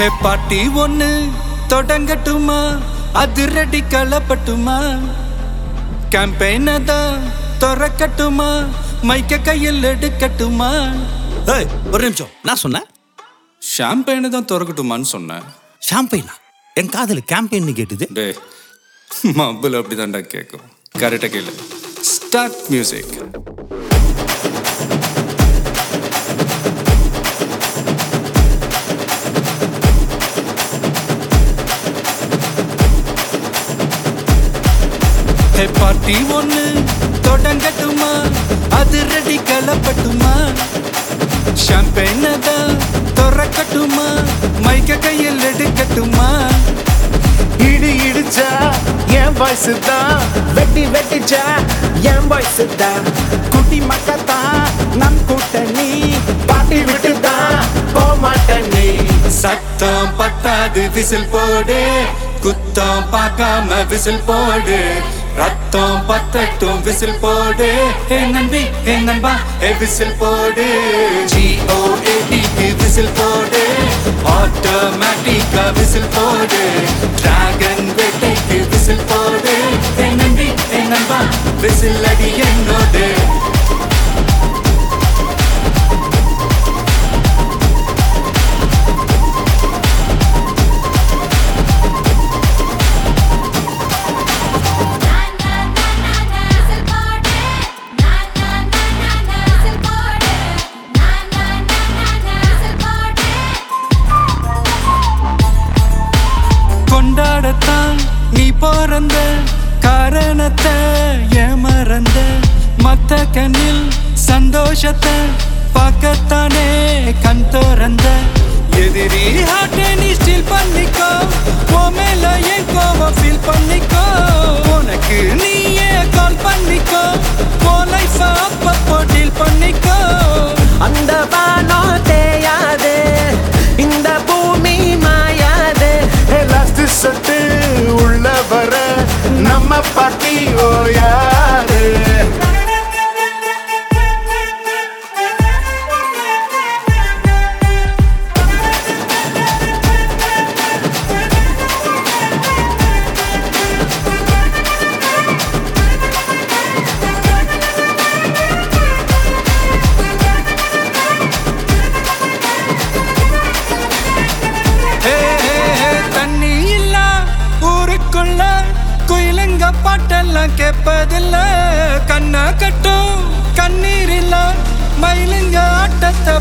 ஹே பாட்டி ஒண்ணு தொடங்கட்டுமா? அதிரடி கலப்பட்டுமா? கேம்பெயினை தான் திறக்கட்டுமா? மைக்க கையில் எடுக்கட்டுமா? ஏய் ஒரு நிமிஷம். நான் சொன்னேன்? ஷாம்பெயினை தான் திறக்கட்டுமான்னு சொன்னேன். ஷாம்பெயினா என் காதல் கேம்பெயின் கேட்டுது. டே மப்பிள் அப்படிதான்டா கேட்கும் கரெக்டாக கேளு. ஸ்டார்ட் மியூசிக் ஹே பார்ட்டி ஒன்று தொடங்கட்டுமா? அது ரெடி கலப்பட்டுமா? ஷாம்பெயினதா தான் திறக்கட்டுமா? மைக்க கையில் எடுக்கட்டுமா? இடி இடிச்சா என் வாய்ஸ் தான். வெட்டி வெட்டிச்சா என் வாய்ஸ் தான். குட்டி மக்கத்தான் நம் கூட்டணி. பாட்டி விட்டு தான் போமாட்ட நீ. சத்தம் பத்தாது விசில் போடு. குத்தம் பார்க்காம விசில் போடு. ரத்தம் பத்தட்டும் விசில் போடு. ஏ நம்பி ஏ நண்பா ஏ விசில் போடு. ஜிஓஏடிக்கு விசில் போடு. ஆட்டோமேட்டிக்கா விசில் போடு. டிராகன் வேட்டைக்கு விசில் போடு. ஏ நம்பி ஏ நண்பா விசில் அடியே. மறந்த காரணத்தை ஏமறந்த மத்த கண்ணில் சந்தோஷத்தை பார்க்கத்தானே கண் திறந்த எதிரி lucky, oh yeah. பாட்டெல்லாம் கேட்பதில்ல. கண்ணா கட்டும் கண்ணீர் இல்ல மயிலுங்க ஆட்டத்தை